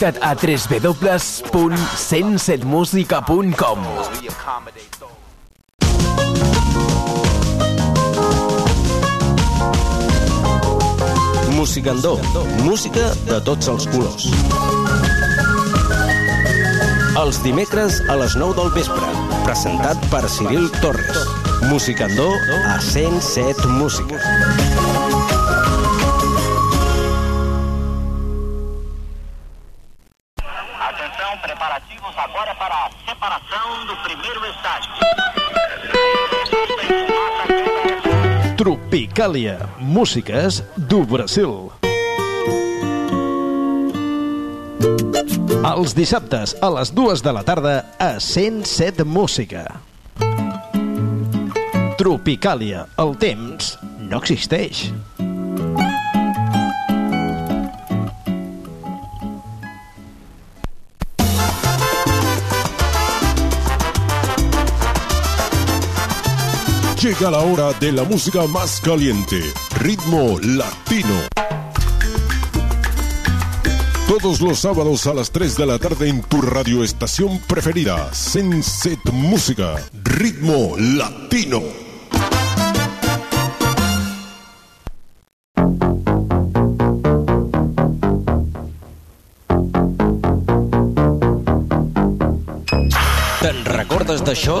Connecta't a www.107musica.com Musicandó. Música de tots els colors. Els dimecres a les 9 del vespre. Presentat per Ciril Torres. Musicandó a 107 Música. Tropicàlia, músiques do Brasil. Els dissabtes a les dues de la tarda a 107 Música. Tropicàlia, el temps no existeix. Llega la hora de la música más caliente, ritmo latino. Todos los sábados a las 3 de la tarde en tu radioestación preferida, Senset Música, ritmo latino. Te'n recordes d'això?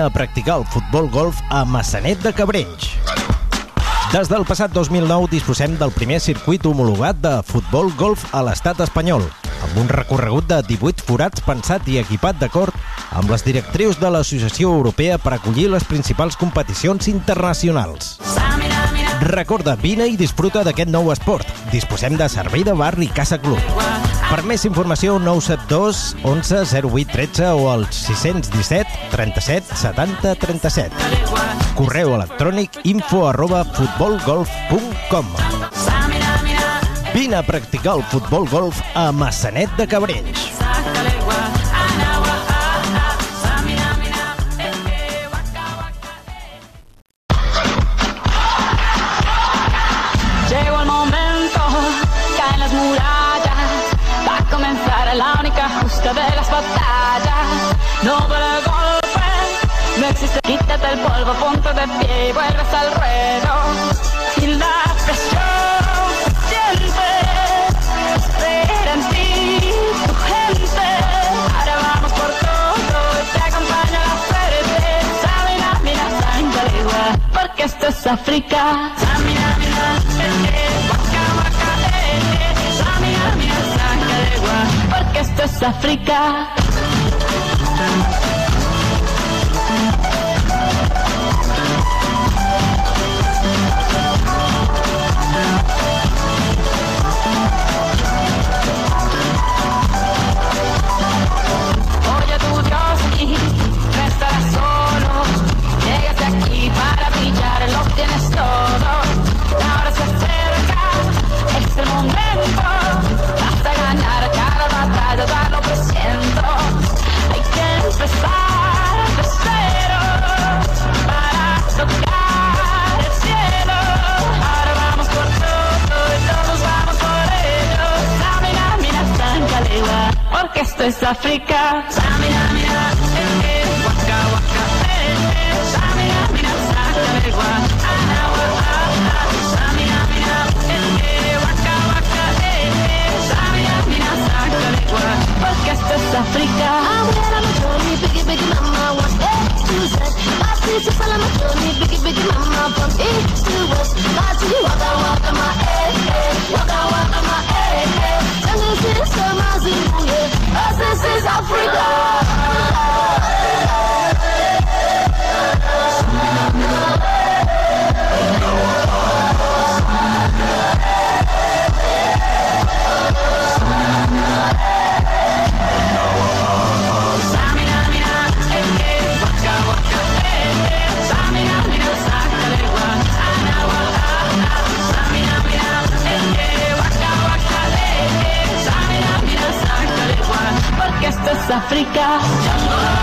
A practicar el futbol golf a Massanet de Cabrenys. Des del passat 2009 disposem del primer circuit homologat de futbol golf a l'estat espanyol, amb un recorregut de 18 forats pensat i equipat d'acord amb les directrius de l'Associació Europea per acollir les principals competicions internacionals. Recorda, vine i disfruta d'aquest nou esport. Disposem de servei de bar i casa club. Per més informació, 972 11 08 13 o al 617 37 70 37. Correu electrònic info arroba futbolgolf.com Vine a practicar el futbol golf a Massanet de Cabrenys. Polvo, ponte de pie y vuelves al ruedo. Sin la presión, siente, espera en ti, tu gente. Ahora vamos por todo, te acompaña la suerte. Samina, mira, sangre porque esto es África. Samina, mira, eh, waka, porque esto es África. Africa. África.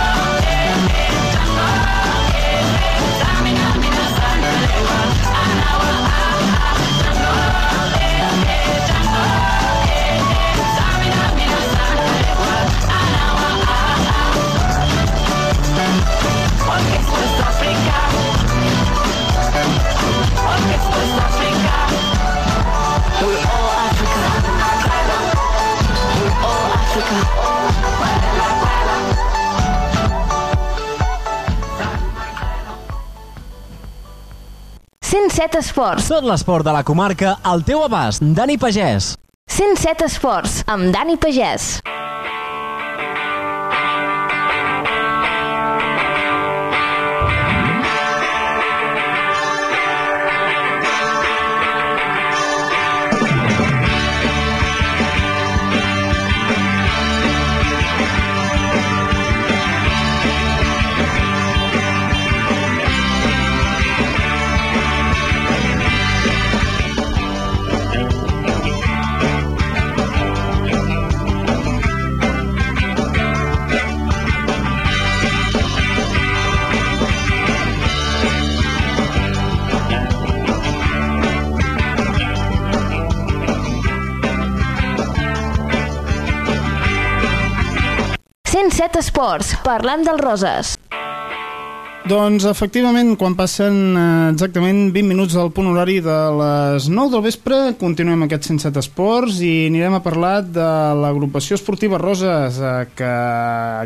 107 Esports. Tot l'esport de la comarca al teu abast. Dani Pagès. 107 Esports, amb Dani Pagès. Set Esports. Parlem dels roses. Doncs efectivament, quan passen eh, exactament 20 minuts del punt horari de les 9 del vespre, continuem aquest 107 Esports i anirem a parlar de l'agrupació esportiva Roses, eh, que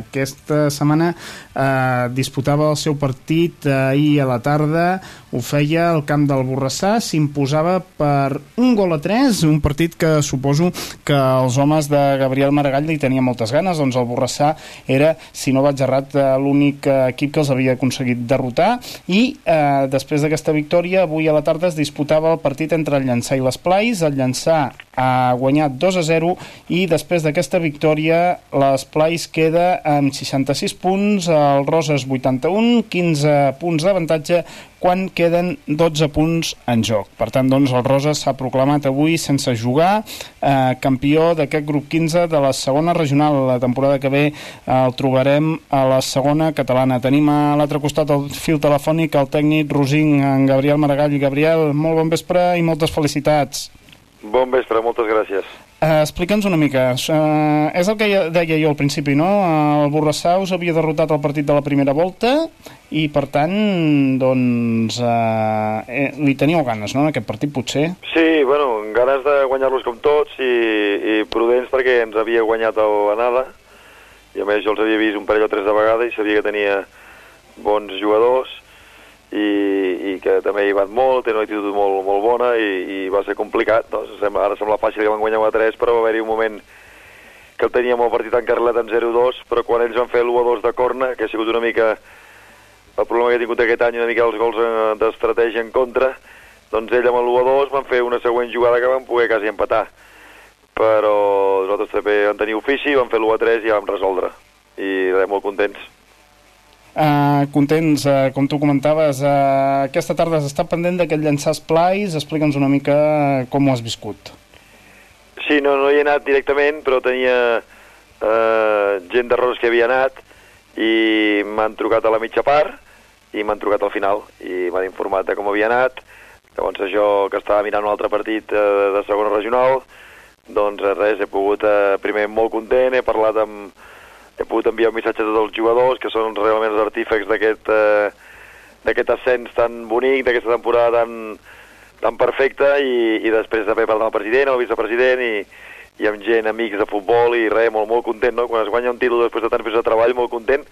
aquesta setmana eh, disputava el seu partit eh, ahir a la tarda, ho feia al camp del Borrassà, s'imposava per un gol a 3, un partit que suposo que els homes de Gabriel Maragall hi tenien moltes ganes, doncs el Borrassà era, si no vaig errat, eh, l'únic equip que els havia aconseguit derrotar i eh, després d'aquesta victòria avui a la tarda es disputava el partit entre el Llançà i les Plais, el Llançà ha guanyat 2 a 0 i després d'aquesta victòria les Plais queda amb 66 punts, el Roses 81, 15 punts d'avantatge quan queden 12 punts en joc. Per tant, doncs, el Roses s'ha proclamat avui sense jugar eh, campió d'aquest grup 15 de la segona regional. La temporada que ve eh, el trobarem a la segona catalana. Tenim a l'altre costat el fil telefònic el tècnic Rosing, en Gabriel Maragall. Gabriel, molt bon vespre i moltes felicitats. Bon vespre, moltes gràcies. Uh, Explica'ns una mica. Uh, és el que deia jo al principi, no? El Borrassà us havia derrotat el partit de la primera volta i, per tant, doncs, uh, eh, li teníeu ganes, no?, en aquest partit, potser? Sí, bueno, ganes de guanyar-los com tots i, i prudents perquè ens havia guanyat l'anada i a més jo els havia vist un parell o tres de vegades i sabia que tenia bons jugadors i, i que també hi van molt, té una actitud molt, molt bona i, i va ser complicat. Doncs, sembla, ara sembla fàcil que van guanyar 1 a 3, però va haver-hi un moment que el teníem el partit encarrelat en 0-2, però quan ells van fer l'1-2 de corna, que ha sigut una mica el problema que he tingut aquest any, una mica els gols eh, d'estratègia en contra, doncs ell amb l'1-2 van fer una següent jugada que van poder quasi empatar. Però nosaltres també vam tenir ofici, vam fer l'1-3 i ja vam resoldre. I res, molt contents. Uh, contents, uh, com tu comentaves, uh, aquesta tarda s'està pendent d'aquest llançar esplais, explica'ns una mica com ho has viscut. Sí, no, no hi he anat directament, però tenia eh, gent de Roses que havia anat i m'han trucat a la mitja part i m'han trucat al final i m'han informat de com havia anat. Llavors jo, que estava mirant un altre partit eh, de segona regional, doncs eh, res, he pogut, eh, primer molt content, he parlat amb... he pogut enviar un missatge a tots els jugadors, que són realment els artífecs d'aquest eh, d'aquest ascens tan bonic, d'aquesta temporada tan, tan perfecta i, i després també parlar amb el president, el vicepresident i, i amb gent, amics de futbol i res, molt, molt content, no? Quan es guanya un títol després de tants mesos de treball, molt content,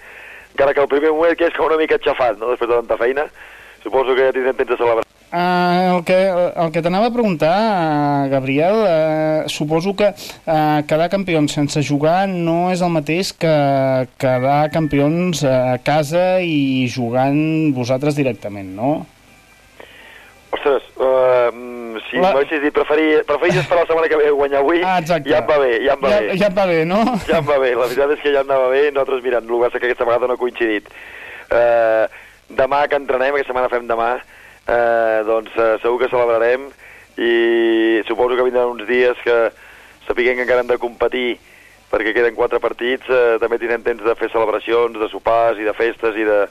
encara que el primer moment que és com una mica aixafat, no?, després de tanta feina, suposo que ja tindrem temps de celebrar. Uh, el que, el que t'anava a preguntar, uh, Gabriel, uh, suposo que uh, quedar campions sense jugar no és el mateix que quedar campions a casa i jugant vosaltres directament, no? Ostres, uh, si La- m'haguessis dit preferir, preferir esperar la setmana que ve a guanyar avui, Ah, exacte. ja em va bé, ja em va ja, bé. ja et va bé, no? Ja em va bé, la veritat és que ja em anava bé, nosaltres mirant, el que que aquesta vegada no ha coincidit. Uh, demà que entrenem, aquesta setmana fem demà, uh, doncs uh, segur que celebrarem i suposo que vindran uns dies que sapiguem que encara hem de competir perquè queden quatre partits, eh, també tindrem temps de fer celebracions, de sopars i de festes i de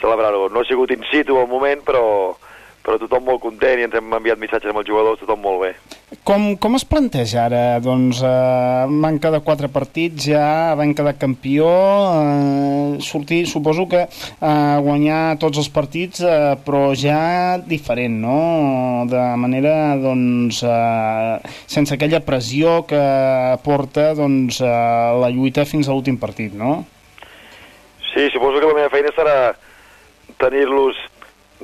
celebrar-ho. No ha sigut in situ al moment, però, però tothom molt content i ens hem enviat missatges amb els jugadors, tothom molt bé. Com, com es planteja ara? Doncs eh, manca de quatre partits ja, van quedar campió, eh, sortir, suposo que eh, guanyar tots els partits, eh, però ja diferent, no? De manera, doncs, eh, sense aquella pressió que porta doncs, eh, la lluita fins a l'últim partit, no? Sí, suposo que la meva feina serà tenir-los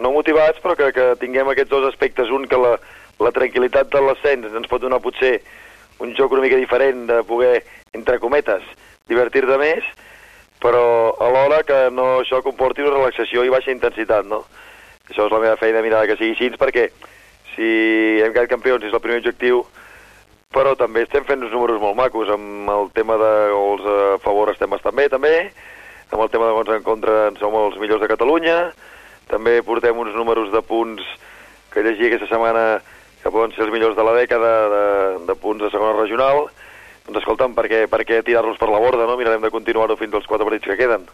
no motivats, però que, que tinguem aquests dos aspectes. Un, que la, la tranquil·litat de l'ascens ens pot donar potser un joc una mica diferent de poder, entre cometes, divertir-te més, però alhora que no això comporti una relaxació i baixa intensitat, no? Això és la meva feina, mirar que sigui així, perquè si hem quedat campions és el primer objectiu, però també estem fent uns números molt macos, amb el tema de gols a favor estem bastant bé, també, amb el tema de gols en contra en som els millors de Catalunya, també portem uns números de punts que llegia aquesta setmana que poden ser els millors de la dècada de, de punts de segona regional. Doncs escolta'm, per què, per què tirar-los per la borda, no? Mirarem de continuar-ho fins als quatre partits que queden.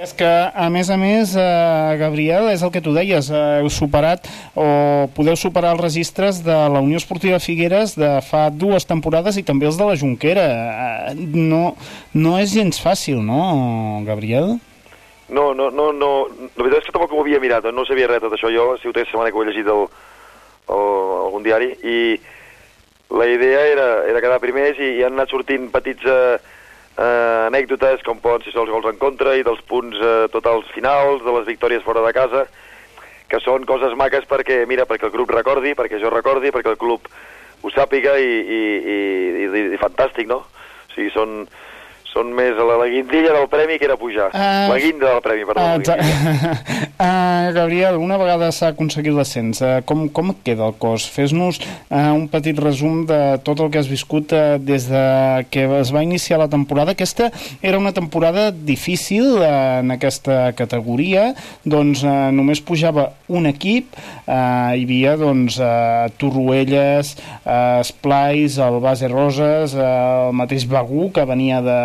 És que, a més a més, eh, Gabriel, és el que tu deies, eh, heu superat o podeu superar els registres de la Unió Esportiva Figueres de fa dues temporades i també els de la Junquera. Eh, no, no és gens fàcil, no, Gabriel? No, no, no, no, la veritat és que tampoc ho havia mirat, no sabia res tot això jo, si ho té setmana que ho he llegit el, el, algun diari, i la idea era, era quedar primers i, i han anat sortint petits eh, eh, anècdotes com poden ser els gols en contra i dels punts eh, totals finals, de les victòries fora de casa, que són coses maques perquè, mira, perquè el grup recordi, perquè jo recordi, perquè el club ho sàpiga i, i, i, i, i fantàstic, no? O sigui, són, són més la, la guindilla del premi que era pujar. Ah, la guinda del premi, perdó. Exa- Ah, Gabriel, una vegada s'ha aconseguit l'ascens, eh, com, com et queda el cos? Fes-nos eh, un petit resum de tot el que has viscut eh, des de que es va iniciar la temporada. Aquesta era una temporada difícil eh, en aquesta categoria, doncs eh, només pujava un equip, eh, hi havia doncs eh, Torroelles, eh, Esplais, el Base Roses, eh, el mateix Begú, que venia de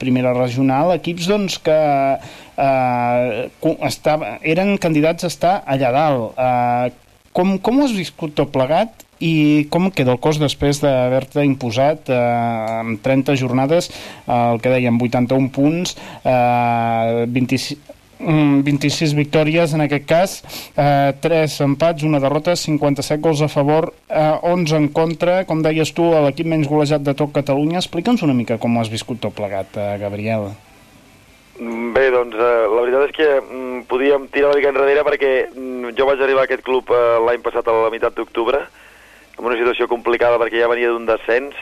primera regional, equips doncs que eh, estava, eren candidats a estar allà dalt. Eh, com, com ho has viscut tot plegat i com queda el cos després d'haver-te imposat eh, en 30 jornades eh, el que dèiem, 81 punts, eh, 26, mm, 26 victòries en aquest cas, eh, 3 empats, una derrota, 57 gols a favor, eh, 11 en contra, com deies tu, l'equip menys golejat de tot Catalunya. Explica'ns una mica com ho has viscut tot plegat, eh, Gabriel. Mm, Bé, doncs eh, la veritat és que mm, podíem tirar una mica enrere perquè mm, jo vaig arribar a aquest club eh, l'any passat a la meitat d'octubre amb una situació complicada perquè ja venia d'un descens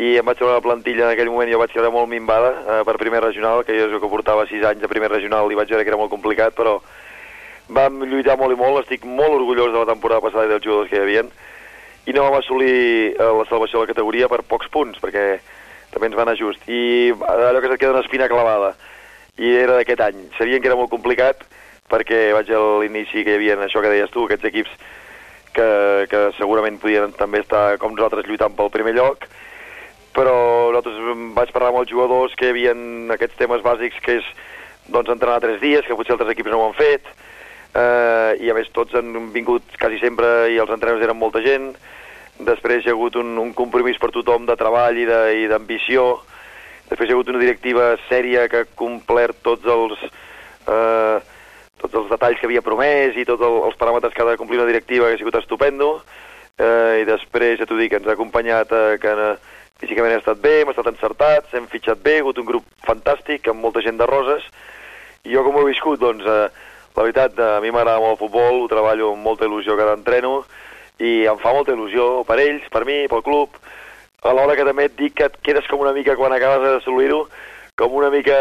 i em vaig trobar la plantilla en aquell moment jo vaig quedar molt minvada eh, per primer regional, que jo que portava 6 anys de primer regional i vaig veure que era molt complicat, però vam lluitar molt i molt, estic molt orgullós de la temporada passada i dels jugadors que hi havia i no vam assolir eh, la salvació de la categoria per pocs punts, perquè també ens va anar just. I allò que se't queda una espina clavada. I era d'aquest any. Sabien que era molt complicat perquè vaig a l'inici que hi havia això que deies tu, aquests equips que, que segurament podien també estar com nosaltres lluitant pel primer lloc, però nosaltres vaig parlar amb els jugadors que havia aquests temes bàsics que és doncs, entrenar tres dies, que potser altres equips no ho han fet, eh, i a més tots han vingut quasi sempre i els entrenadors eren molta gent, després hi ha hagut un, un compromís per tothom de treball i de- i d'ambició, després hi ha hagut una directiva sèria que ha complert tots els, eh, tots els detalls que havia promès i tots el, els paràmetres que ha de complir una directiva que ha sigut estupendo, eh, i després, ja t'ho dic, ens ha acompanyat eh, que eh, físicament hem estat bé, hem estat encertats, hem fitxat bé, ha hagut un grup fantàstic amb molta gent de roses, i jo com ho he viscut, doncs, eh, la veritat, eh, a mi m'agrada molt el futbol, ho treballo amb molta il·lusió cada entreno, i em fa molta il·lusió per ells, per mi, pel club, alhora que també et dic que et quedes com una mica, quan acabes d'assolir-ho, com una mica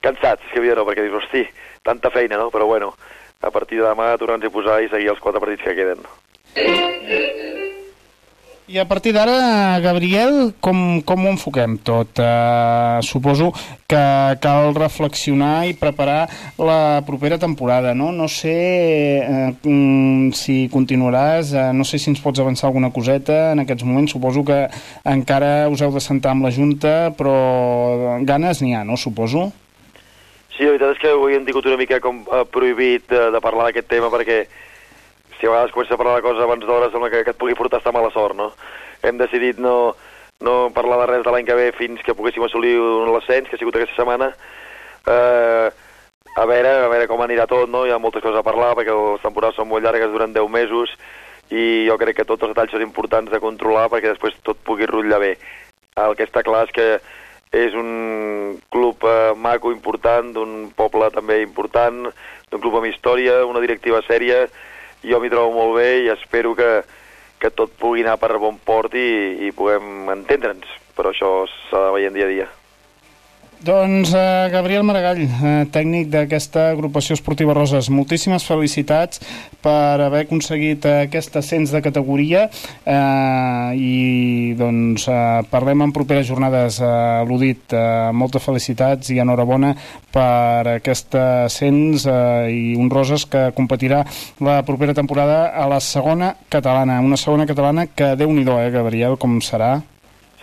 cansat, és que havia no, perquè dius, hosti, tanta feina, no? Però bueno, a partir de demà tornar-nos a posar i seguir els quatre partits que queden. I a partir d'ara, Gabriel, com, com ho enfoquem tot? Uh, suposo que cal reflexionar i preparar la propera temporada, no? No sé uh, si continuaràs, uh, no sé si ens pots avançar alguna coseta en aquests moments. Suposo que encara us heu de sentar amb la Junta, però ganes n'hi ha, no? Suposo. Sí, la veritat és que avui hem tingut una mica com prohibit de parlar d'aquest tema perquè si a vegades comença a parlar de coses abans d'hora sembla que, que et pugui portar a estar mala sort, no? Hem decidit no, no parlar de res de l'any que ve fins que poguéssim assolir un ascens, que ha sigut aquesta setmana. Eh, a veure, a veure com anirà tot, no? Hi ha moltes coses a parlar perquè les temporades són molt llargues, duren 10 mesos i jo crec que tots els detalls són importants de controlar perquè després tot pugui rutllar bé. El que està clar és que és un club eh, maco, important, d'un poble també important, d'un club amb història, una directiva sèria, jo m'hi trobo molt bé i espero que, que tot pugui anar per bon port i, i puguem entendre'ns, però això s'ha de veient dia a dia. Doncs uh, Gabriel Maragall, uh, tècnic d'aquesta agrupació esportiva Roses, moltíssimes felicitats per haver aconseguit uh, aquest ascens de categoria. Uh, i doncs uh, parlem en properes jornades uh, l'ho dit, uh, moltes felicitats i enhorabona per aquest ascens uh, i un Roses que competirà la propera temporada a la segona catalana, una segona catalana que déu-n'hi-do, eh, Gabriel, com serà?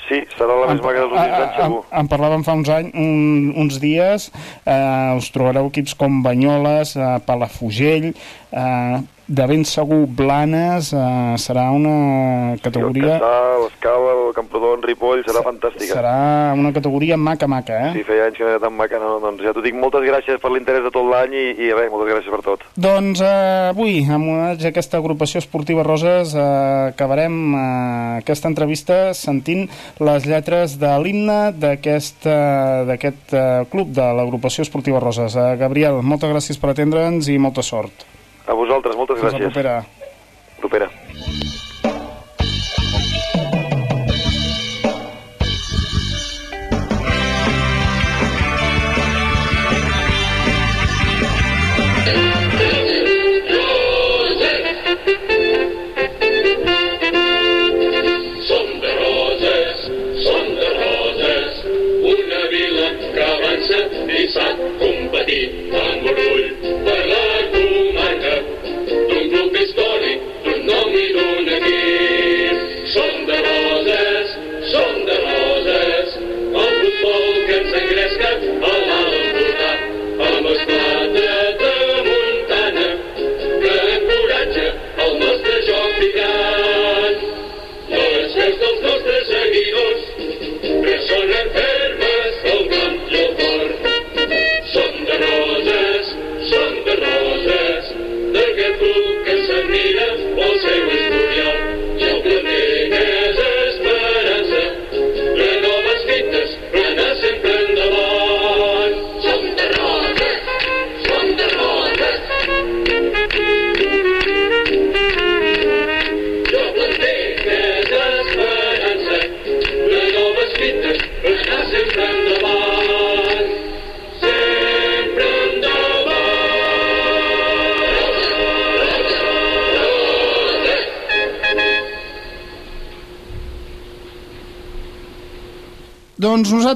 Sí, serà la més maca dels últims anys, segur. En, en parlàvem fa uns anys, un, uns dies, eh, us trobareu equips com Banyoles, eh, Palafugell, eh, de ben segur Blanes, eh, serà una categoria... El Caçà, l'Escala, el Camprodon, Ripoll, serà fantàstica. Serà una categoria maca-maca, eh? Sí, feia anys que no era tan maca, no? Doncs ja t'ho dic, moltes gràcies per l'interès de tot l'any i, i bé, moltes gràcies per tot. Doncs eh, avui, amb homenatge a aquesta agrupació esportiva Roses, eh, acabarem eh, aquesta entrevista sentint les lletres de l'himne d'aquest eh, d'aquest, eh, club de l'agrupació esportiva Roses. Eh, Gabriel, moltes gràcies per atendre'ns i molta sort. A vosaltres, moltes Fins la gràcies. propera. Propera.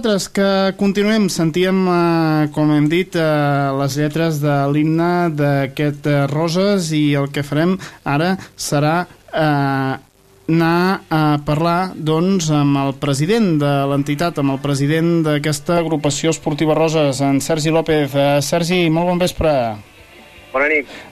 Nosaltres que continuem, sentíem, eh, com hem dit, eh, les lletres de l'himne d'aquest eh, Roses i el que farem ara serà eh, anar a parlar doncs, amb el president de l'entitat, amb el president d'aquesta agrupació esportiva Roses, en Sergi López. Eh, Sergi, molt bon vespre. Bona nit.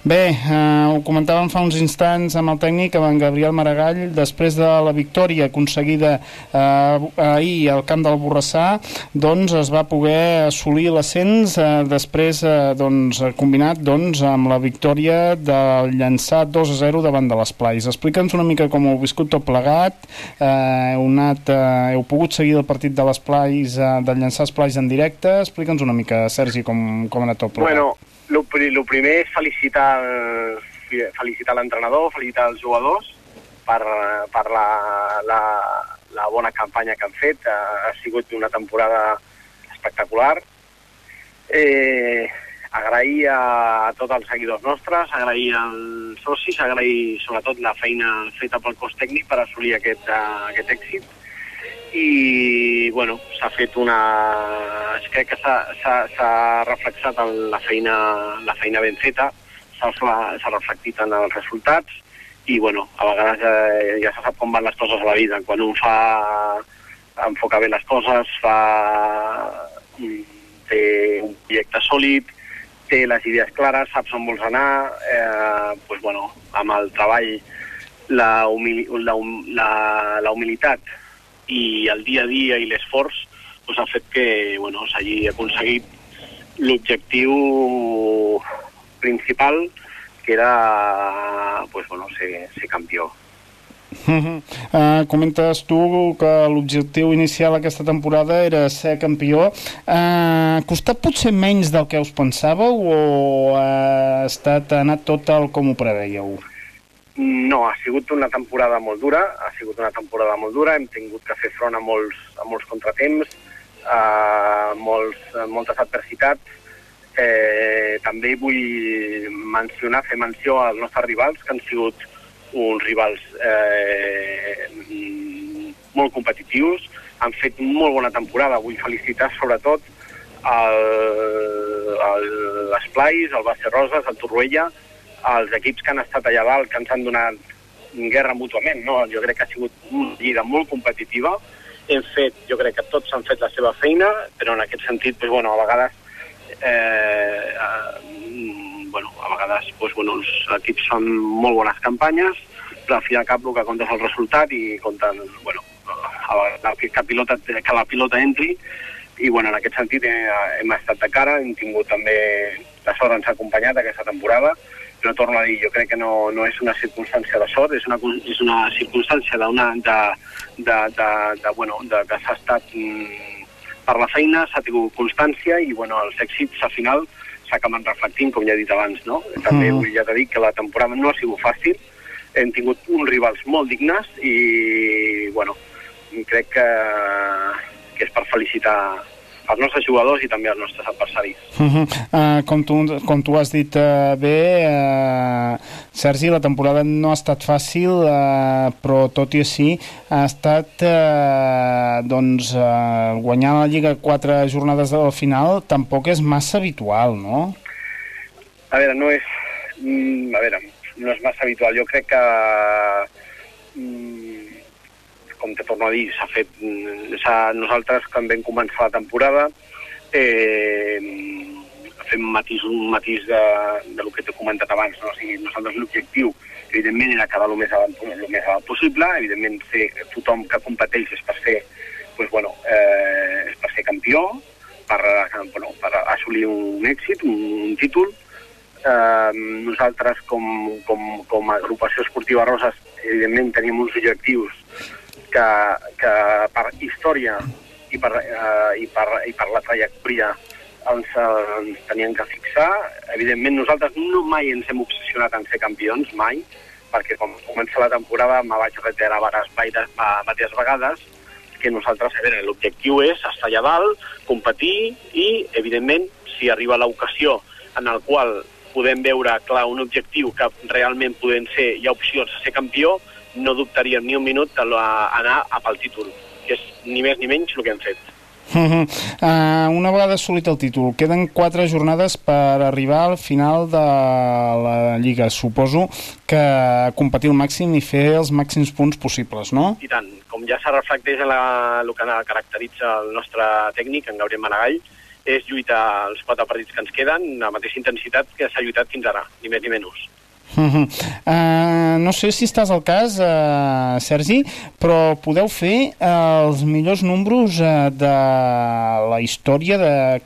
Bé, eh, ho comentàvem fa uns instants amb el tècnic, amb en Gabriel Maragall, després de la victòria aconseguida eh, ahir al camp del Borrassà, doncs es va poder assolir l'ascens eh, després eh, doncs, combinat doncs, amb la victòria del llançar 2 a 0 davant de les Plais. Explica'ns una mica com heu viscut tot plegat, eh, heu, anat, eh, heu pogut seguir el partit de les Plais, eh, del llançar Plais en directe, explica'ns una mica, Sergi, com, com ha anat tot plegat. Bueno, el, primer és felicitar el- felicitar l'entrenador, felicitar els jugadors per, per la, la, la bona campanya que han fet. Ha, ha sigut una temporada espectacular. Eh, agrair a, a tots els seguidors nostres, agrair als socis, agrair sobretot la feina feta pel cos tècnic per assolir aquest, uh, aquest èxit i bueno, s'ha fet una... crec que s'ha- reflexat en la feina, la feina ben feta, s'ha refle- s'ha reflectit en els resultats i bueno, a vegades eh, ja se sap com van les coses a la vida. Quan un fa enfoca bé les coses, fa mm, té un projecte sòlid, té les idees clares, saps on vols anar, eh, pues, bueno, amb el treball, la, humili la, hum la, la humilitat i el dia a dia i l'esforç pues, ha fet que bueno, s'hagi aconseguit l'objectiu principal, que era pues, bueno, ser, ser campió. Uh, comentes tu que l'objectiu inicial aquesta temporada era ser campió. Uh, ha costat potser menys del que us pensàveu o ha, estat, ha anat tot el com ho preveieu? No, ha sigut una temporada molt dura, ha sigut una temporada molt dura, hem tingut que fer front a molts, a molts contratemps, a molts, a moltes adversitats. Eh, també vull mencionar, fer menció als nostres rivals, que han sigut uns rivals eh, molt competitius, han fet molt bona temporada. Vull felicitar sobretot el- el- l'Esplais, el Base Roses, el Torroella, els equips que han estat allà dalt, que ens han donat guerra mútuament. No? Jo crec que ha sigut una lliga molt competitiva. Hem fet, jo crec que tots han fet la seva feina, però en aquest sentit, doncs, bueno, a vegades eh, eh, bueno, a vegades doncs, bueno, els equips fan molt bones campanyes, però al fi i al cap el que compta és el resultat i compten, bueno, la, que, pilota, que la pilota entri i bueno, en aquest sentit eh, hem estat de cara, hem tingut també la sort ens ha acompanyat aquesta temporada, però torno a dir, jo crec que no, no és una circumstància de sort, és una, és una circumstància d'una, de, de, de, de, bueno, de, que s'ha estat mm, per la feina, s'ha tingut constància i bueno, els èxits al final s'acaben reflectint, com ja he dit abans. No? També Mhm. vull ja dic que la temporada no ha sigut fàcil, hem tingut uns rivals molt dignes i bueno, crec que, que és per felicitar els nostres jugadors i també els nostres adversaris. Uh -huh. uh, com, tu, com tu has dit uh, bé, uh, Sergi, la temporada no ha estat fàcil, uh, però tot i així ha estat uh, doncs, uh, guanyar la Lliga quatre jornades del final tampoc és massa habitual, no? A veure, no és... Mm, a veure, no és massa habitual. Jo crec que... Mm, com te torno a dir, s'ha fet... mm, Nosaltres, quan vam començar la temporada, eh, fem matís, un matís de, de lo que t'he comentat abans. No? O sigui, nosaltres l'objectiu, evidentment, era quedar el més avant, el més avant possible. Evidentment, ser, tothom que competeix és per ser, pues, bueno, eh, és per ser campió, per, bueno, per assolir un èxit, un, un títol. Eh, nosaltres, com, com, com a agrupació esportiva Roses, evidentment tenim uns objectius que, que per història i per, eh, i per, i per la trajectòria ens, eh, ens tenien que fixar. Evidentment, nosaltres no mai ens hem obsessionat en ser campions, mai, perquè quan comença la temporada me vaig reiterar diverses, vegades que nosaltres, a veure, l'objectiu és estar allà dalt, competir i, evidentment, si arriba l'ocasió en el qual podem veure clar un objectiu que realment podem ser, hi ha opcions a ser campió, no dubtaríem ni un minut d'anar a pel títol, que és ni més ni menys el que hem fet. Uh -huh. uh, una vegada assolit el títol, queden quatre jornades per arribar al final de la Lliga. Suposo que competir al màxim i fer els màxims punts possibles, no? I tant, com ja se reflecteix en la, el que caracteritza el nostre tècnic, en Gabriel Maragall, és lluitar els quatre partits que ens queden amb la mateixa intensitat que s'ha lluitat fins ara, ni més ni menys. Uh -huh. uh, no sé si estàs al cas, uh, Sergi, però podeu fer uh, els millors números uh, de la història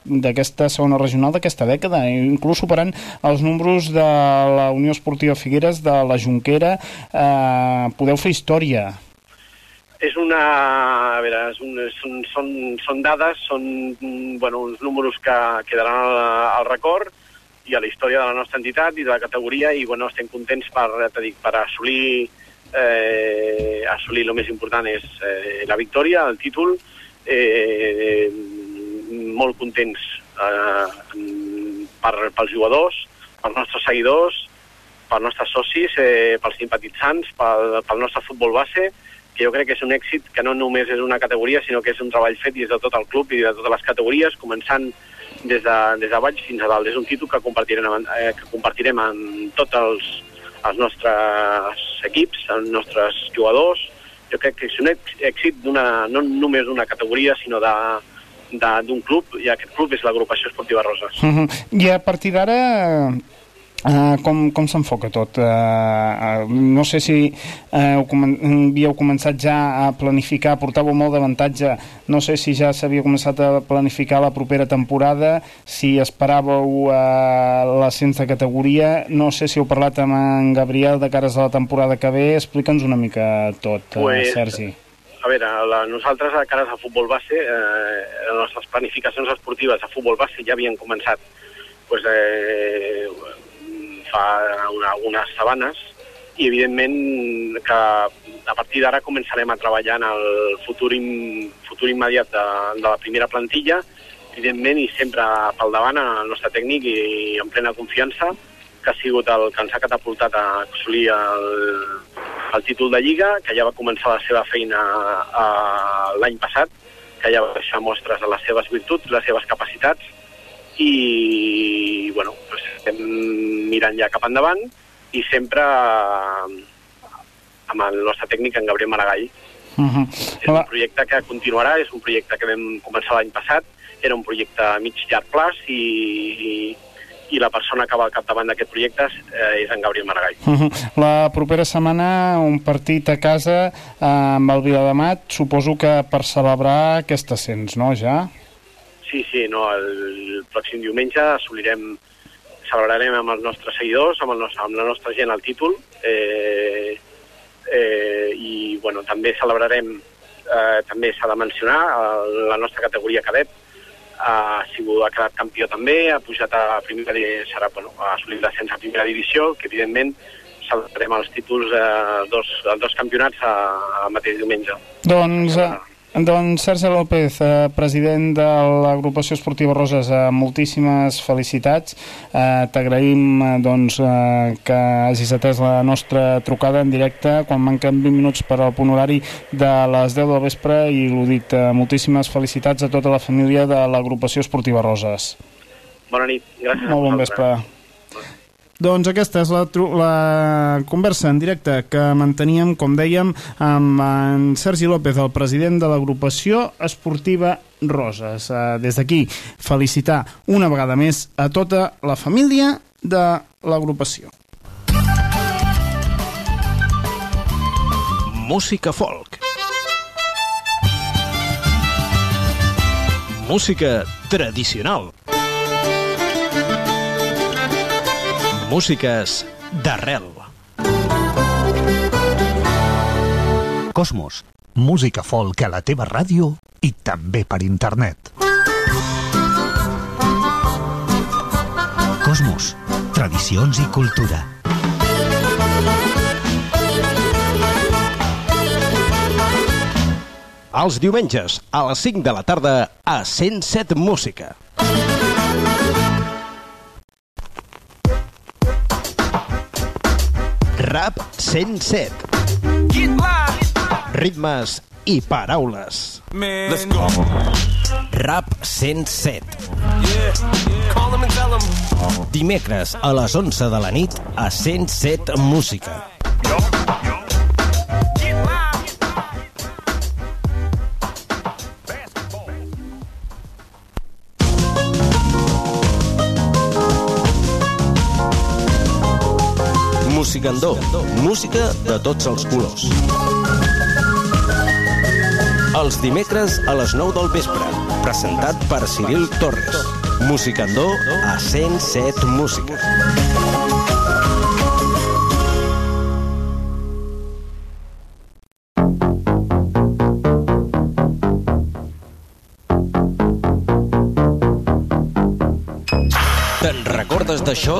d'aquesta segona regional d'aquesta dècada, inclús superant els números de la Unió Esportiva Figueres, de la Junquera. Uh, podeu fer història. És una... A veure, és un, són, són, són dades, són mm, bueno, uns números que quedaran al, al record i a la història de la nostra entitat i de la categoria i bueno, estem contents per, dit, per assolir eh, assolir el més important és eh, la victòria, el títol. Eh, molt contents eh, per, pels jugadors, pels nostres seguidors, pels nostres socis, eh, pels simpatitzants, pel, pel nostre futbol base, que jo crec que és un èxit que no només és una categoria, sinó que és un treball fet des de tot el club i de totes les categories, començant des de, des de baix fins a dalt. És un títol que compartirem, eh, que compartirem amb tots els, els nostres equips, els nostres jugadors. Jo crec que és un èx- èxit no només d'una categoria, sinó de- d'un club, i aquest club és l'agrupació esportiva Roses. Uh -huh. I a partir d'ara, uh, com, com s'enfoca tot? Uh, uh, no sé si uh, heu comen havíeu començat ja a planificar, portàveu molt d'avantatge, no sé si ja s'havia començat a planificar la propera temporada, si esperàveu uh, l'ascens de categoria, no sé si heu parlat amb en Gabriel de cares a la temporada que ve, explica'ns una mica tot, uh, Pues, Sergi. A veure, la, nosaltres a cares a futbol base, eh, les nostres planificacions esportives a futbol base ja havien començat pues, eh, fa una, algunes setmanes i evidentment que a partir d'ara començarem a treballar en el futur, im, futur immediat de, de la primera plantilla. Evidentment i sempre pel davant el nostre tècnic i en plena confiança que ha sigut el que ens ha catapultat a assolir el, el títol de Lliga, que ja va començar la seva feina l'any passat, que ja va deixar mostres de les seves virtuts, les seves capacitats, i bueno, doncs estem mirant ja cap endavant i sempre eh, amb el nostre tècnic, en Gabriel Maragall. Uh -huh. És un projecte que continuarà, és un projecte que vam començar l'any passat, era un projecte a mig llarg plaç i, i, i la persona que va al capdavant d'aquest projecte eh, és en Gabriel Maragall. Uh -huh. La propera setmana un partit a casa eh, amb el Viladamat, suposo que per celebrar aquest ascens, no, ja? Sí, sí, no, el pròxim diumenge assolirem, celebrarem amb els nostres seguidors, amb, el nostre, amb la nostra gent el títol, eh, eh, i bueno, també celebrarem, eh, també s'ha de mencionar, el, la nostra categoria cadet ha, sigut, ha quedat campió també, ha pujat a primera serà, bueno, ha assolit l'ascens a primera divisió, que evidentment celebrarem els títols eh, dos, dos campionats a, a mateix diumenge. Doncs, eh, doncs Sergi López, eh, president de l'agrupació esportiva Roses, eh, moltíssimes felicitats. Eh, T'agraïm eh, doncs, eh, que hagis atès la nostra trucada en directe quan manquen 20 minuts per al punt horari de les 10 del vespre i l'ho dit, eh, moltíssimes felicitats a tota la família de l'agrupació esportiva Roses. Bona nit, gràcies Molt bon vespre. Doncs aquesta és la, la conversa en directe que manteníem, com dèiem, amb en Sergi López, el president de l'agrupació esportiva Roses. Eh, Des d'aquí, felicitar una vegada més a tota la família de l'agrupació. Música folk. Música tradicional. Músiques d'arrel. Cosmos. Música folk a la teva ràdio i també per internet. Cosmos. Tradicions i cultura. Els diumenges, a les 5 de la tarda, a 107 Música. Rap 107. Ritmes i paraules. Let's go. Rap 107. Yeah. Call him and tell him. Dimecres a les 11 de la nit a 107 Música. Musicandó. Música de tots els colors. Els dimecres a les 9 del vespre. Presentat per Ciril Torres. Musicandó a 107 Música. Te'n recordes d'això?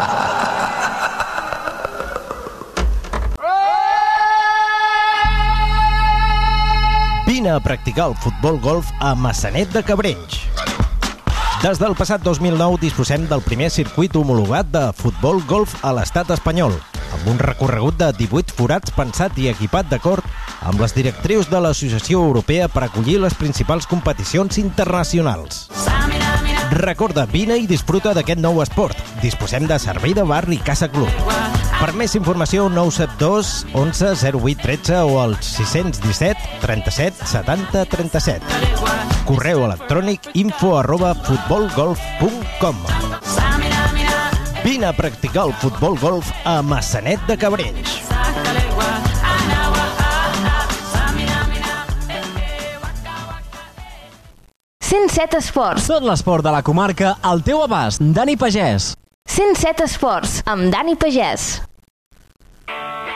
practicar el futbol golf a Massanet de Cabrenys. Des del passat 2009 disposem del primer circuit homologat de futbol golf a l'estat espanyol, amb un recorregut de 18 forats pensat i equipat d'acord amb les directrius de l'Associació Europea per acollir les principals competicions internacionals. Recorda, vine i disfruta d'aquest nou esport. Disposem de servei de bar i casa club. Per més informació, 972 11 08 13 o al 617 37 70 37. Correu electrònic info arroba futbolgolf.com Vine a practicar el futbol golf a Massanet de Cabrenys. set Esports. Tot l'esport de la comarca al teu abast. Dani Pagès. 107 Esports, amb Dani Pagès. Bye.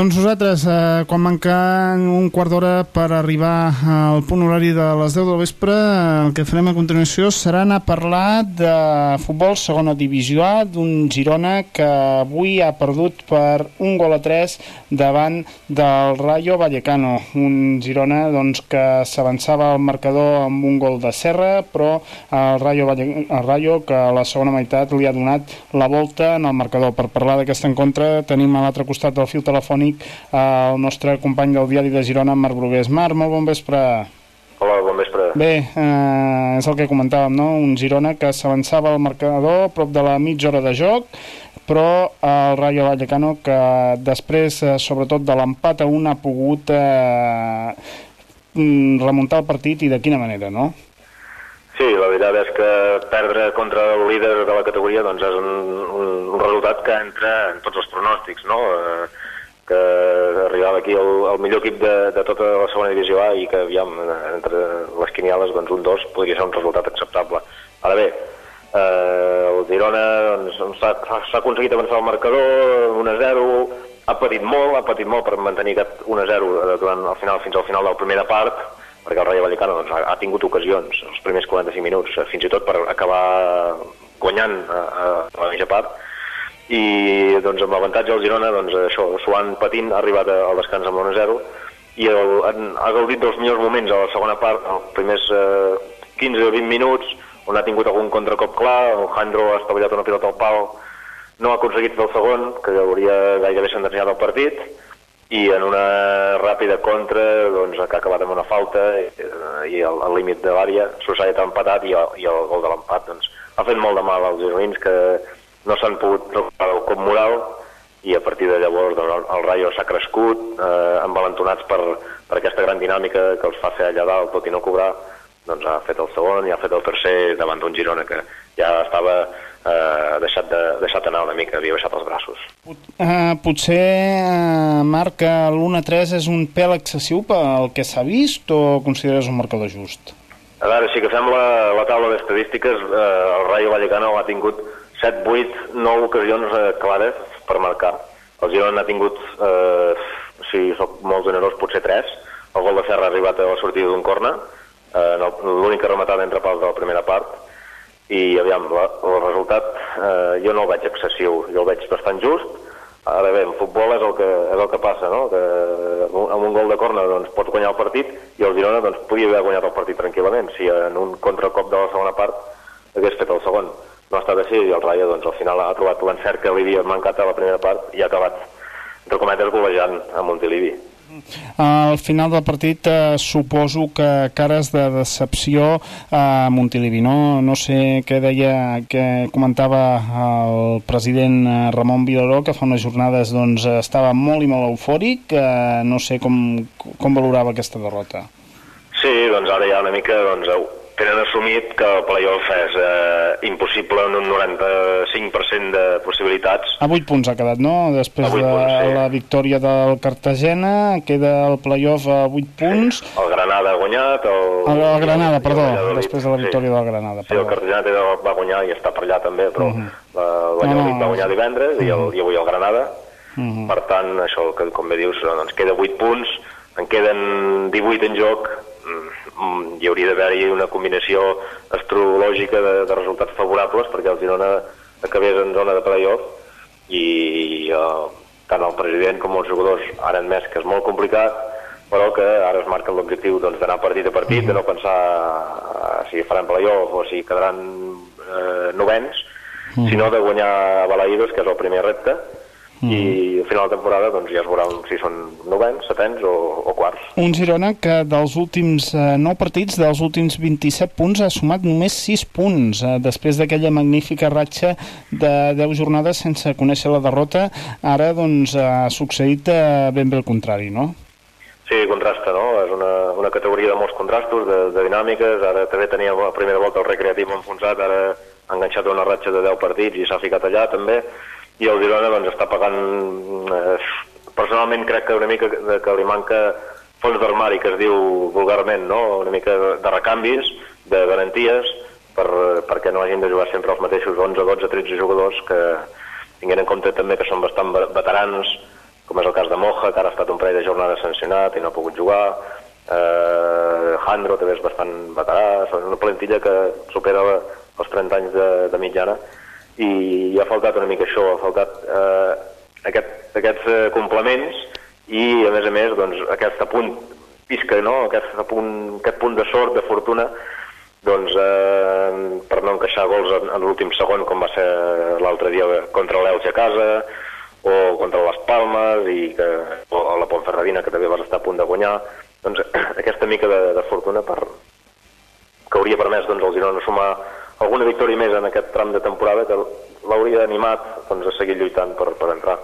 Doncs nosaltres, eh, quan manca un quart d'hora per arribar al punt horari de les 10 del vespre, eh, el que farem a continuació serà anar a parlar de futbol segona divisió A, d'un Girona que avui ha perdut per un gol a 3 davant del Rayo Vallecano. Un Girona doncs, que s'avançava al marcador amb un gol de serra, però el Rayo, Valle... el Rayo que a la segona meitat li ha donat la volta en el marcador. Per parlar d'aquest encontre tenim a l'altre costat del fil telefònic el nostre company del diari de Girona, Marc Brugués. Marc, molt bon vespre. Hola, bon vespre. Bé, eh, és el que comentàvem, no? Un Girona que s'avançava al marcador a prop de la mitja hora de joc, però el Rayo Vallecano que després, eh, sobretot de l'empat a un, ha pogut eh, mm, remuntar el partit i de quina manera, no? Sí, la veritat és que perdre contra el líder de la categoria doncs és un, un, un resultat que entra en tots els pronòstics, no? Eh, que arribava aquí el, el millor equip de, de tota la segona divisió A i que, aviam, entre les quiniales, doncs un 2 podria ser un resultat acceptable. Ara bé, eh, el Girona doncs, s'ha aconseguit avançar el marcador, 1-0, ha patit molt, ha patit molt per mantenir aquest 1-0 durant el final, fins al final de la primera part, perquè el Rayo Vallecano doncs, ha, ha tingut ocasions els primers 45 minuts, eh, fins i tot per acabar guanyant a, a, a la mitja part, i doncs amb l'avantatge del Girona doncs això, s'ho han patint, ha arribat al descans amb l'1-0 i el, han, ha gaudit dels millors moments a la segona part, els primers eh, 15 o 20 minuts, on ha tingut algun contracop clar, el Jandro ha estavellat una pilota al pal, no ha aconseguit fer el segon, que hauria gairebé sentenciat el partit, i en una ràpida contra doncs, que ha acabat amb una falta eh, i al, al límit de l'àrea Societat ha empatat i el, i el gol de l'empat doncs, ha fet molt de mal als gironins que no s'han pogut recuperar el cop moral i a partir de llavors doncs, el, Rayo s'ha crescut eh, envalentonats per, per aquesta gran dinàmica que els fa fer allà dalt tot i no cobrar doncs ha fet el segon i ha fet el tercer davant d'un Girona que ja estava eh, deixat, de, deixat anar una mica, havia baixat els braços. Uh, potser, uh, Marc, que l'1-3 és un pèl excessiu pel que s'ha vist o consideres un marcador just? A veure, si agafem la, la taula d'estadístiques, eh, el Rayo Vallecano ha tingut 7, 8, 9 ocasions eh, clares per marcar. El Girona ha tingut, eh, si sóc molt generós, potser 3. El gol de Serra ha arribat a la sortida d'un corna, eh, l'única rematada entre pals de la primera part, i aviam, la, el resultat eh, jo no el veig excessiu, jo el veig bastant just. Ara bé, en futbol és el que, és el que passa, no? que amb un gol de corna doncs, pots guanyar el partit i el Girona doncs, podia haver guanyat el partit tranquil·lament si en un contracop de la segona part hagués fet el segon. No ha estat així i el Rayo doncs, al final ha trobat l'encert que li havia mancat a la primera part i ha acabat, entre cometes, golejant a Montilivi. Al final del partit eh, suposo que cares de decepció a Montilivi, no? No sé què deia, què comentava el president eh, Ramon Vilaró, que fa unes jornades doncs, estava molt i molt eufòric, eh, no sé com, com valorava aquesta derrota. Sí, doncs ara ja una mica doncs, tenen assumit que el playoff és eh, impossible en un 95% de possibilitats. A 8 punts ha quedat, no? Després vuit de punts, sí. la victòria del Cartagena, queda el playoff a 8 punts. El Granada ha guanyat, el... El, el Granada, el perdó, Valladolid, després de la victòria del Granada. Sí, el Cartagena va guanyar i està per allà també, però Mhm. la, el Valladolid No, no, va guanyar divendres i, el, i avui el Granada. Mhm. Per tant, això, que, com bé dius, doncs queda 8 punts, en queden 18 en joc, mm, hi hauria d'haver-hi una combinació astrològica de, de resultats favorables perquè el Girona acabés en zona de playoff i eh, tant el president com els jugadors han admès que és molt complicat però que ara es marca l'objectiu doncs, d'anar partit a partit, de no pensar eh, si faran playoff o si quedaran eh, novens, sinó de guanyar a Balaïdos, que és el primer repte, i al final de temporada doncs, ja es veurà si són novens, setens o, o quarts. Un Girona que dels últims eh, 9 partits, dels últims 27 punts, ha sumat només 6 punts. Eh, després d'aquella magnífica ratxa de 10 jornades sense conèixer la derrota, ara doncs, ha succeït eh, ben bé el contrari, no? Sí, contrasta, no? És una, una categoria de molts contrastos, de, de dinàmiques. Ara també tenia la primera volta el recreatiu enfonsat, ara ha enganxat una ratxa de 10 partits i s'ha ficat allà també. I el Girona doncs, està pagant... Eh, personalment crec que una mica que, que li manca fons d'armari, que es diu vulgarment, no? Una mica de recanvis, de garanties, per, perquè no hagin de jugar sempre els mateixos 11, 12, 13 jugadors que tinguent en compte també que són bastant ve- veterans, com és el cas de Moja, que ara ha estat un parell de jornades sancionat i no ha pogut jugar, eh, Jandro també és bastant veterà, és una plantilla que supera la, els 30 anys de, de mitjana, i ha faltat una mica això, ha faltat eh, aquest, aquests eh, complements i, a més a més, doncs, aquest punt pisca, no? aquest, punt, aquest punt de sort, de fortuna, doncs, eh, per no encaixar gols en, en l'últim segon, com va ser l'altre dia contra l'Elche a casa, o contra les Palmes, i que, o, o la Pontferradina, que també vas estar a punt de guanyar, doncs aquesta mica de, de fortuna per, que hauria permès doncs, al Girona sumar alguna victòria més en aquest tram de temporada que l'hauria animat doncs, a seguir lluitant per, per entrar.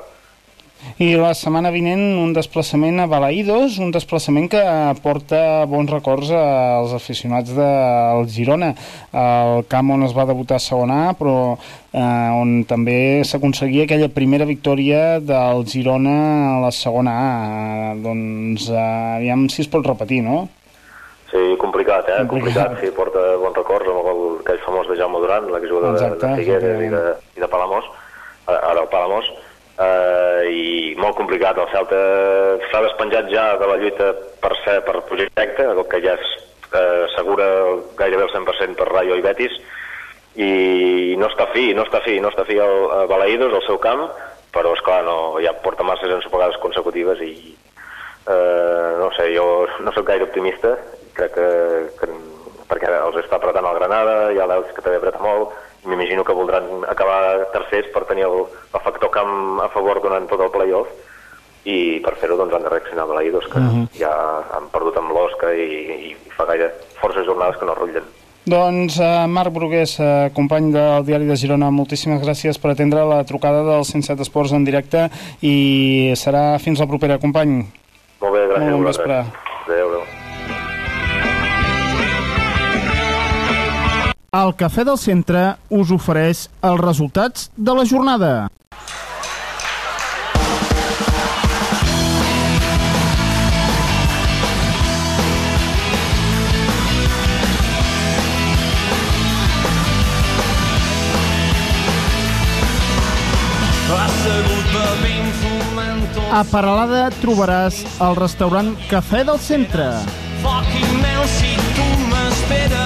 I la setmana vinent un desplaçament a Balaïdos, un desplaçament que porta bons records als aficionats del Girona. El camp on es va debutar a segona A, però eh, on també s'aconseguia aquella primera victòria del Girona a la segona A. Doncs eh, aviam si es pot repetir, no? Sí, complicat, eh? Complicat. Complicat, sí, porta bons records amb el famós de Jaume Duran, l'exjugador de, Exacte, de Figueres i de, i de Palamós, ara ara el Palamós, eh, i molt complicat. El Celta s'ha despenjat ja de la lluita per ser per projecte, el que ja és eh, segura gairebé el 100% per Rayo i Betis, i no està fi, no està fi, no està fi el, a Balaïdos, al seu camp, però, és clar no, ja porta masses ensopegades consecutives i, eh, no sé, jo no sóc gaire optimista, crec que, que perquè els està apretant el Granada, hi ha l'Elx que també apreta molt, i m'imagino que voldran acabar tercers per tenir el, el factor camp a favor durant tot el playoff, i per fer-ho doncs, han de reaccionar Balaïdos, que Mhm. ja han perdut amb l'Osca i, i fa gaire forces jornades que no rotllen. Doncs uh, Marc Brugués, uh, company del Diari de Girona, moltíssimes gràcies per atendre la trucada del 107 Esports en directe i serà fins la propera, company. Molt bé, gràcies. Molt bon vespre. Adéu, adéu. El Cafè del Centre us ofereix els resultats de la jornada. A Paralada trobaràs el restaurant Cafè del Centre, fucking meu si tu m'esperes.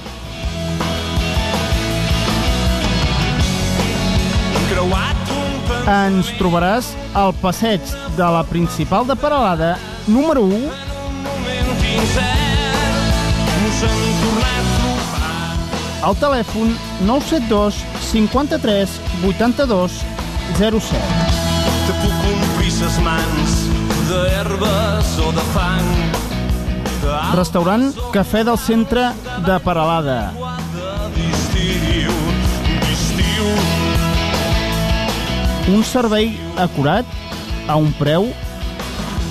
Ens trobaràs al passeig de la principal de Paralada, número 1, moment incert us hem tornat a trobar al telèfon 972 53 82 07. te puc omplir ses mans d'herbes o de fang Restaurant Cafè del Centre de Paralada. Un servei acurat a un preu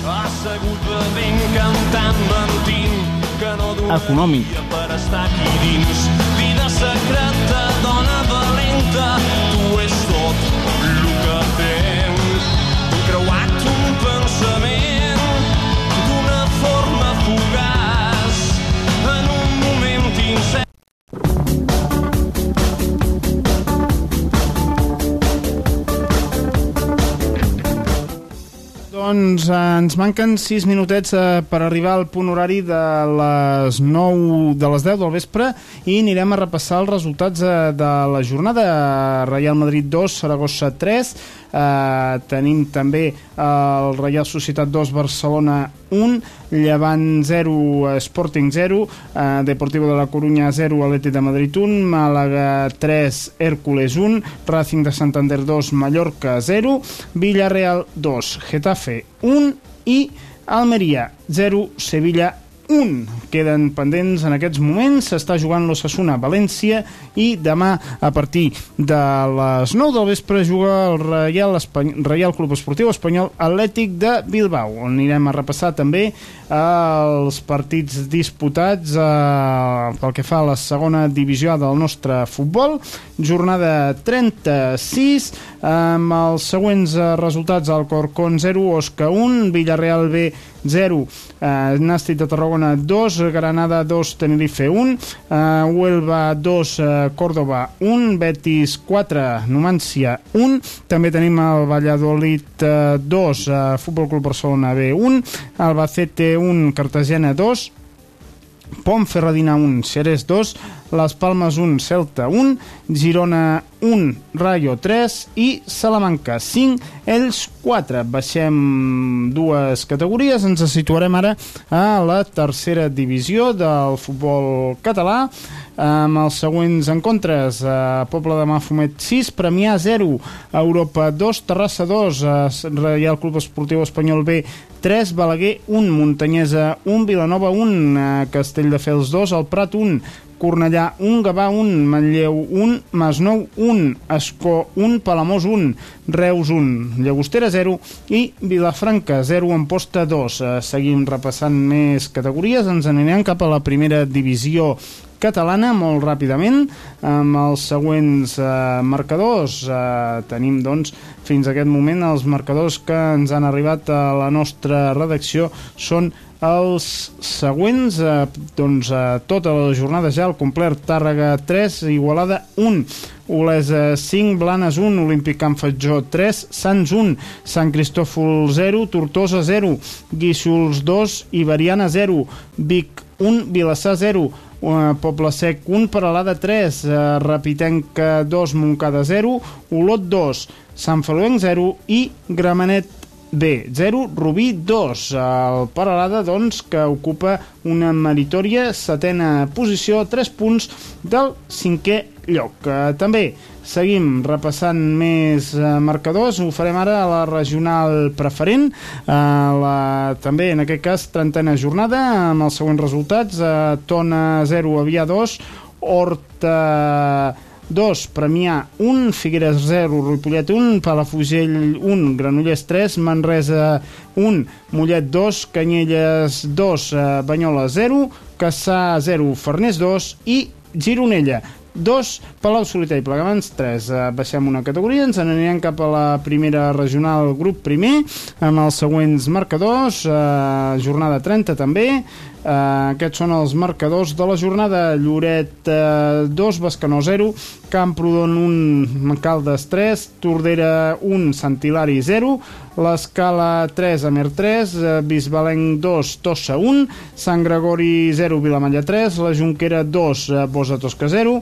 assegut bevent cantant mentint que no Econòmic. per estar aquí dins vida secreta dona valenta Doncs eh, ens manquen 6 minutets eh, per arribar al punt horari de les 9 de les 10 del vespre i anirem a repassar els resultats eh, de la jornada. Real Madrid 2, Saragossa 3 eh, tenim també el Real Societat 2, Barcelona 1 Llevant 0, Sporting 0 eh, Deportivo de la Coruña 0, Atleti de Madrid 1 Màlaga 3, Hércules 1 Racing de Santander 2, Mallorca 0 Villarreal 2, Getafe 1 i Almeria 0, Sevilla 1. Queden pendents en aquests moments. S'està jugant l'Ossassuna a València i demà a partir de les 9 del vespre juga el Real, Espany... Real Club Esportiu Espanyol Atlètic de Bilbao, on anirem a repassar també els partits disputats eh, pel que fa a la segona divisió del nostre futbol. Jornada 36 amb els següents eh, resultats Alcorcón 0, Osca 1, Villarreal B 0, eh, Nàstic de Tarragona 2, Granada 2, Tenerife 1, eh, Huelva 2, eh, Córdoba 1, Betis 4, Numància 1, també tenim el Valladolid eh, 2, eh, Futbol Club Barcelona B 1, Albacete 1, Cartagena 2, Pontferradina 1, Xerès 2, Les Palmes 1, Celta 1, Girona 1, Rayo 3 i Salamanca 5, ells 4. Baixem dues categories, ens situarem ara a la tercera divisió del futbol català amb els següents encontres. Eh, Poble de Mafumet 6, Premià 0 Europa 2, Terrassa 2 eh, Real Club Esportiu Espanyol B 3, Balaguer 1, Muntanyesa 1, Vilanova 1, eh, Castelldefels 2, El Prat 1, Cornellà 1, Gavà 1, Manlleu 1, Masnou 1, Escó 1, Palamós 1, Reus 1, Llagostera 0 i Vilafranca 0, Amposta 2. Eh, seguim repassant més categories, ens anirem cap a la primera divisió catalana molt ràpidament. Amb els següents eh, marcadors eh, tenim doncs fins a aquest moment els marcadors que ens han arribat a la nostra redacció són els següents eh, doncs eh, tota la jornada ja al complet. Tàrrega 3, Igualada 1 Olesa 5, Blanes 1 Olímpic Can Fatjó 3, Sants 1 Sant Cristòfol 0, Tortosa 0 Guíxols 2, Iberiana 0 Vic 1, Vilassar 0 uh, Poble Sec 1, Paralada 3 uh, Rapitenca 2, Moncada 0 Olot 2, Sant Feluenc 0 i Gramenet B, 0, Rubí 2. El Paralada, doncs, que ocupa una meritòria setena posició, 3 punts del cinquè lloc. Eh, també seguim repassant més eh, marcadors, ho farem ara a la regional preferent, eh, la, també en aquest cas trentena jornada, amb els següents resultats, eh, Tona 0, Avià 2, Horta 2, Premià 1, Figueres 0, Ripollet 1, Palafugell 1, Granollers 3, Manresa 1, Mollet 2, Canyelles 2, eh, Banyola 0, Cassà 0, Farners 2 i Gironella 2, Palau Solità i Plegamans. 3. Eh, baixem una categoria, ens n'anirem cap a la primera regional grup primer, amb els següents marcadors, eh, jornada 30 també, Uh, aquests són els marcadors de la jornada. Lloret uh, 2, Bescanó 0 Camprodon 1 Caldes 3, Tordera 1 Sant Hilari 0, l'Escala 3 Amer 3, uh, Bisbalenc 2 Tossa 1, Sant Gregori 0 Vilamalla 3, la Junquera 2 uh, Bosa Tosca 0,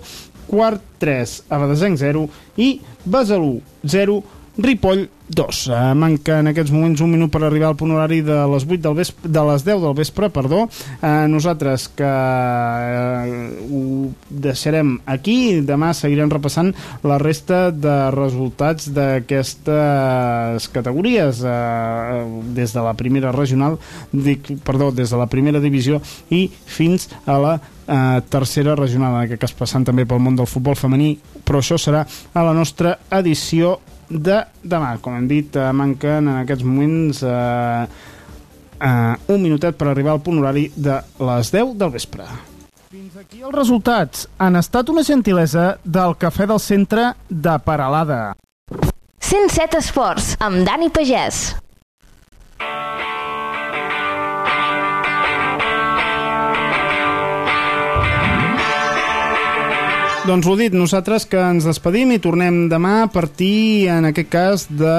Quart 3 Abadesenc 0 i Besalú 0 Ripoll 2. Uh, manca en aquests moments un minut per arribar al punt horari de les 8 del vespre, de les 10 del vespre, perdó. Uh, nosaltres que uh, ho deixarem aquí, demà seguirem repassant la resta de resultats d'aquestes categories uh, des de la primera regional, dic, perdó, des de la primera divisió i fins a la tercera regional, en aquest cas passant també pel món del futbol femení, però això serà a la nostra edició de demà. Com hem dit, eh, manquen en aquests moments eh, eh, un minutet per arribar al punt horari de les 10 del vespre. Fins aquí els resultats han estat una gentilesa del Cafè del Centre de Paralada. 107 Esports, amb Dani Pagès. Doncs ho dit, nosaltres que ens despedim i tornem demà a partir, en aquest cas, de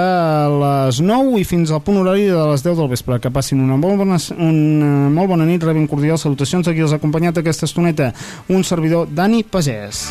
les 9 i fins al punt horari de les 10 del vespre. Que passin una molt bona, una molt bona nit, rebin cordials salutacions a qui els ha acompanyat aquesta estoneta, un servidor, Dani Pagès.